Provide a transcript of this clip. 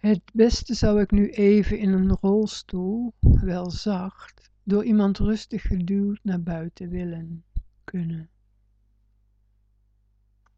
Het beste zou ik nu even in een rolstoel, wel zacht, door iemand rustig geduwd naar buiten willen kunnen.